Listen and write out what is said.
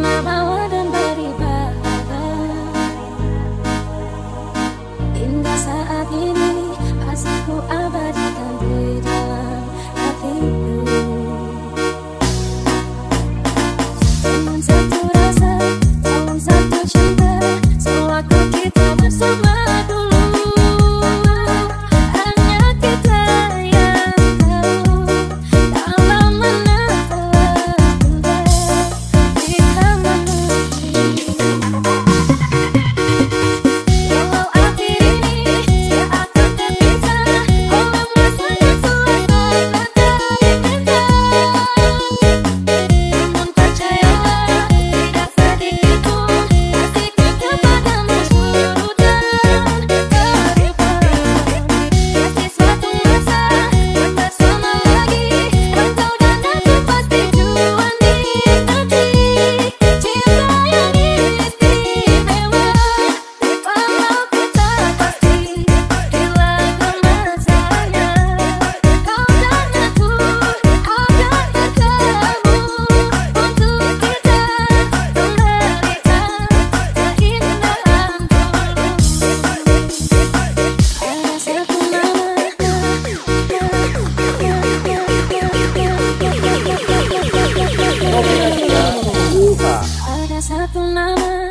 dermawan dan beribadah Indah saat ini masih abadi abadikan di hatimu. hatiku satu Ada satu nama